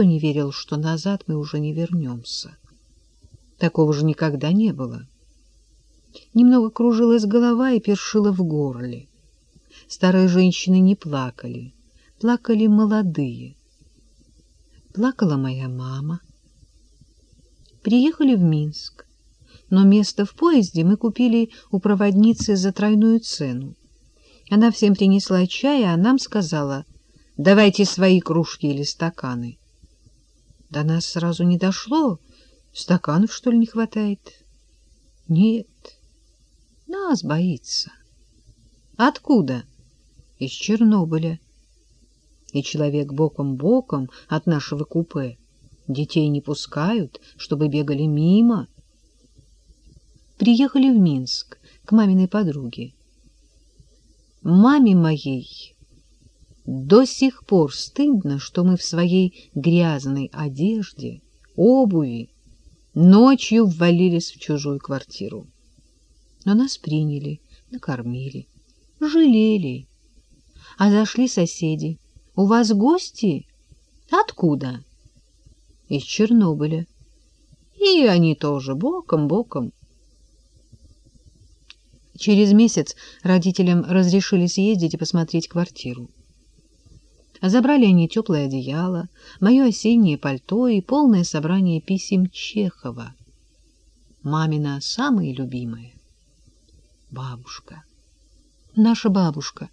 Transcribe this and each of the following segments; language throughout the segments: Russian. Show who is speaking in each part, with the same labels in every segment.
Speaker 1: Никто не верил, что назад мы уже не вернемся. Такого же никогда не было. Немного кружилась голова и першила в горле. Старые женщины не плакали, плакали молодые. Плакала моя мама. Приехали в Минск, но место в поезде мы купили у проводницы за тройную цену. Она всем принесла чай, а нам сказала, давайте свои кружки или стаканы. До нас сразу не дошло, стаканов, что ли, не хватает? Нет, нас боится. Откуда? Из Чернобыля. И человек боком-боком от нашего купе. Детей не пускают, чтобы бегали мимо. Приехали в Минск к маминой подруге. Маме моей до сих пор стыдно, что мы в своей грязной одежде, обуви, ночью ввалились в чужую квартиру. Но нас приняли, накормили, жалели. А зашли соседи. «У вас гости? Откуда?» «Из Чернобыля». И они тоже боком-боком. Через месяц родителям разрешили съездить и посмотреть квартиру. Забрали они теплое одеяло, мое осеннее пальто и полное собрание писем Чехова. Мамина самая любимая. Бабушка. Наша бабушка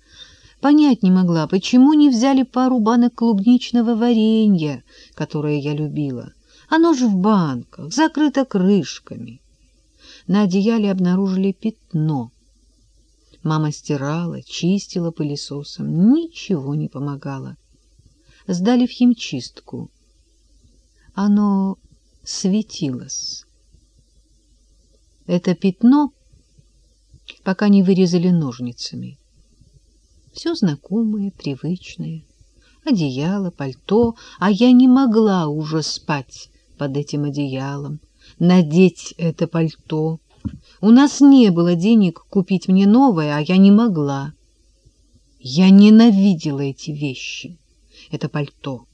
Speaker 1: понять не могла, почему не взяли пару банок клубничного варенья, которое я любила. Оно же в банках, закрыто крышками. На одеяле обнаружили пятно — Мама стирала, чистила пылесосом, ничего не помогало. Сдали в химчистку. Оно светилось. Это пятно пока не вырезали ножницами. Все знакомое, привычное. Одеяло, пальто, а я не могла уже спать под этим одеялом, надеть это пальто, у нас не было денег купить мне новое, а я не могла. Я ненавидела эти вещи, это пальто.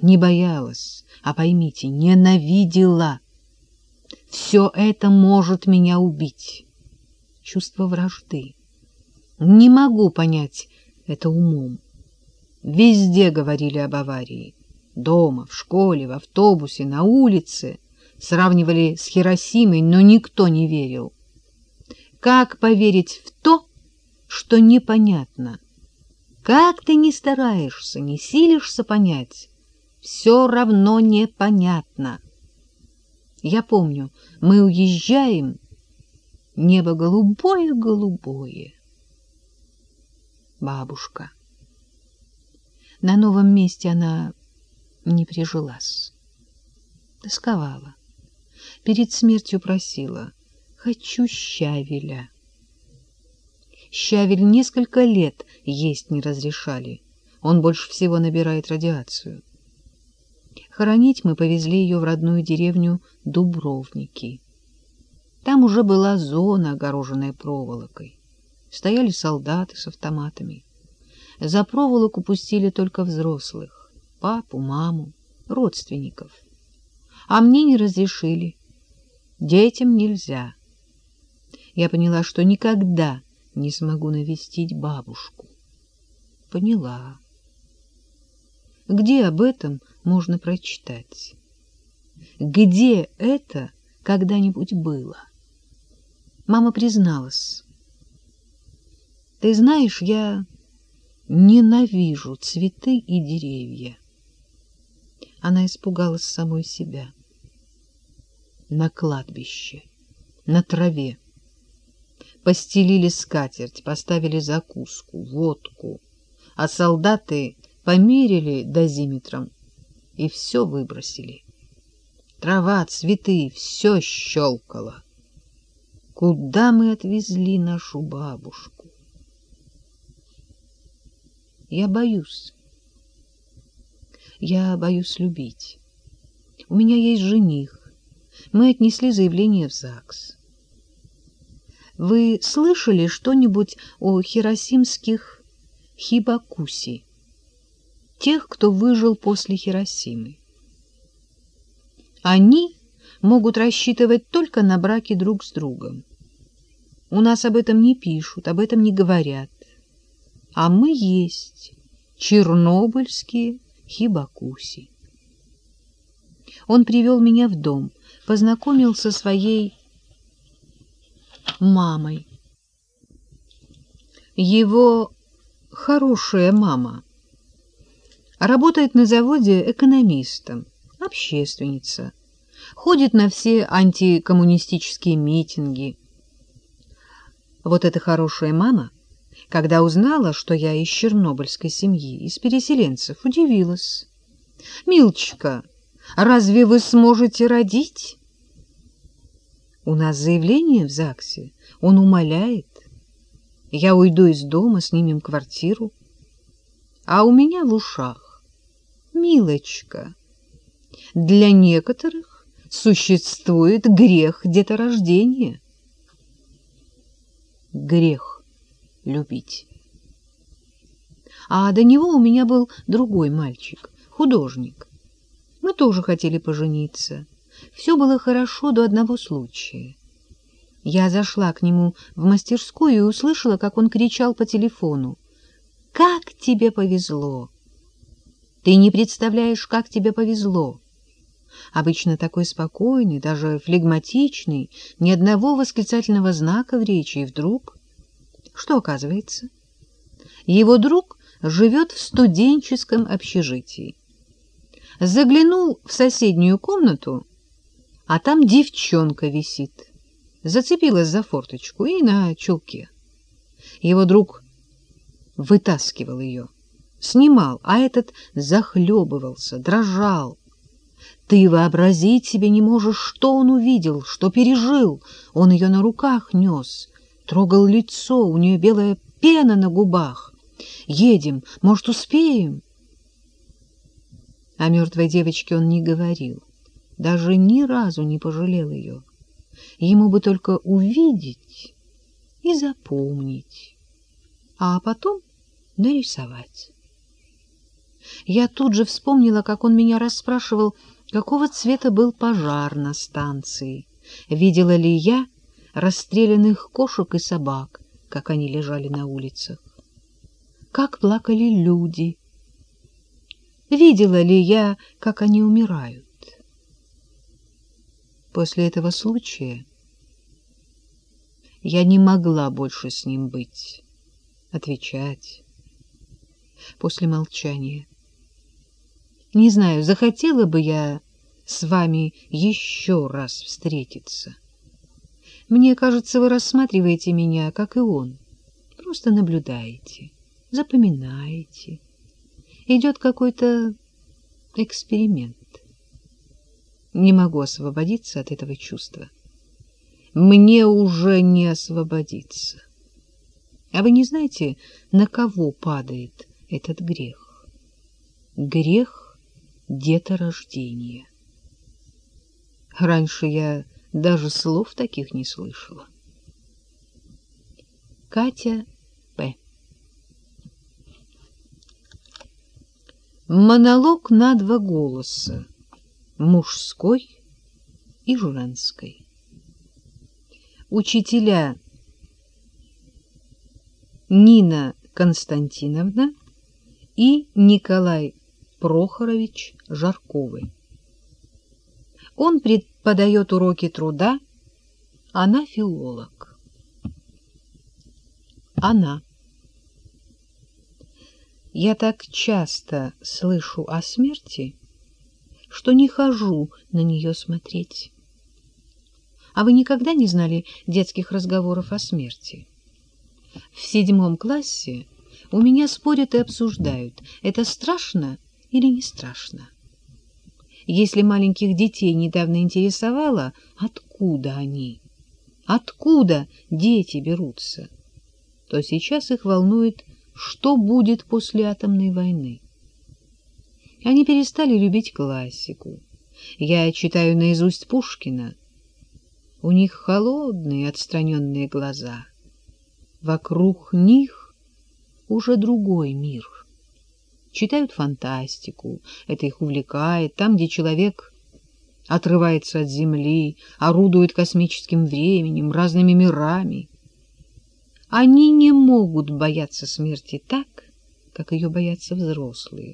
Speaker 1: Не боялась, а поймите, ненавидела. Все это может меня убить. Чувство вражды. Не могу понять это умом. Везде говорили об аварии. Дома, в школе, в автобусе, на улице. Сравнивали с Хиросимой, но никто не верил. Как поверить в то, что непонятно? Как ты не стараешься, не силишься понять, все равно непонятно. Я помню, мы уезжаем, небо голубое-голубое. Бабушка. На новом месте она не прижилась. Тосковала. Перед смертью просила — Хочу щавеля. Щавель несколько лет есть не разрешали. Он больше всего набирает радиацию. Хоронить мы повезли ее в родную деревню Дубровники. Там уже была зона, огороженная проволокой. Стояли солдаты с автоматами. За проволоку пустили только взрослых — папу, маму, родственников. А мне не разрешили. Детям нельзя я поняла, что никогда не смогу навестить бабушку. Поняла. Где об этом можно прочитать? Где это когда-нибудь было? Мама призналась. Ты знаешь, я ненавижу цветы и деревья. Она испугалась самой себя. На кладбище, на траве, постелили скатерть, поставили закуску, водку, а солдаты померили дозиметром и все выбросили. Трава, цветы, все щелкало. Куда мы отвезли нашу бабушку? Я боюсь. Я боюсь любить. У меня есть жених. Мы отнесли заявление в ЗАГС. Вы слышали что-нибудь о хиросимских хибакуси? Тех, кто выжил после Хиросимы. Они могут рассчитывать только на браки друг с другом. У нас об этом не пишут, об этом не говорят. А мы есть чернобыльские хибакуси. Он привел меня в дом, познакомил со своей мамой. Его хорошая мама работает на заводе экономистом, общественница, ходит на все антикоммунистические митинги. Вот эта хорошая мама, когда узнала, что я из чернобыльской семьи, из переселенцев, удивилась. «Милочка, разве вы сможете родить?» У нас заявление в ЗАГСе. Он умоляет. Я уйду из дома, снимем квартиру. А у меня в ушах. Милочка, для некоторых существует грех деторождения. Грех любить. А до него у меня был другой мальчик, художник. Мы тоже хотели пожениться. Все было хорошо до одного случая. Я зашла к нему в мастерскую и услышала, как он кричал по телефону. «Как тебе повезло! Ты не представляешь, как тебе повезло!» Обычно такой спокойный, даже флегматичный, ни одного восклицательного знака в речи, и вдруг... Что оказывается? Его друг живет в студенческом общежитии. Заглянул в соседнюю комнату а там девчонка висит. Зацепилась за форточку и на чулке. Его друг вытаскивал ее, снимал, а этот захлебывался, дрожал. Ты вообразить себе не можешь, что он увидел, что пережил. Он ее на руках нес, трогал лицо, у нее белая пена на губах. Едем, может, успеем? О мертвой девочке он не говорил даже ни разу не пожалел ее. Ему бы только увидеть и запомнить, а потом нарисовать. Я тут же вспомнила, как он меня расспрашивал, какого цвета был пожар на станции, видела ли я расстрелянных кошек и собак, как они лежали на улицах, как плакали люди, видела ли я, как они умирают. После этого случая я не могла больше с ним быть, отвечать. После молчания. Не знаю, захотела бы я с вами еще раз встретиться. Мне кажется, вы рассматриваете меня, как и он. Просто наблюдаете, запоминаете. Идет какой-то эксперимент. Не могу освободиться от этого чувства. Мне уже не освободиться. А вы не знаете, на кого падает этот грех? Грех деторождения. Раньше я даже слов таких не слышала. Катя П. Монолог на два голоса мужской и женской. Учителя Нина Константиновна и Николай Прохорович Жарковы. Он преподает уроки труда, она филолог. Она. Я так часто слышу о смерти, что не хожу на нее смотреть. А вы никогда не знали детских разговоров о смерти? В седьмом классе у меня спорят и обсуждают, это страшно или не страшно. Если маленьких детей недавно интересовало, откуда они, откуда дети берутся, то сейчас их волнует, что будет после атомной войны. Они перестали любить классику. Я читаю наизусть Пушкина. У них холодные, отстраненные глаза. Вокруг них уже другой мир. Читают фантастику, это их увлекает, там, где человек отрывается от Земли, орудует космическим временем, разными мирами. Они не могут бояться смерти так, как ее боятся взрослые.